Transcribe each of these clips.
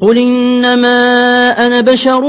قل إنما أنا بشر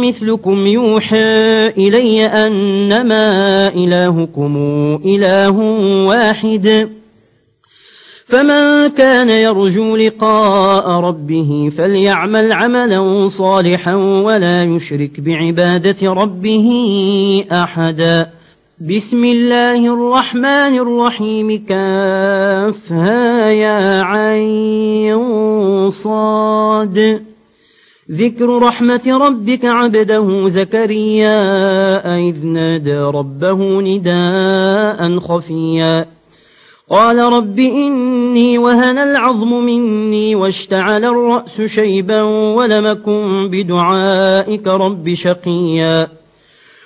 مثلكم يوحى إلي أنما إلهكم إله واحد فمن كان يرجو لقاء ربه فليعمل عملا صالحا ولا يشرك بعبادة ربه أحدا بسم الله الرحمن الرحيم كافها يا عين صاد. ذكر رحمة ربك عبده زكريا إذ نادى ربه نداء خفيا. قال رب إني وهن العظم مني واشتعل الرأس شيبا ولمكن بدعائك رب شقيا.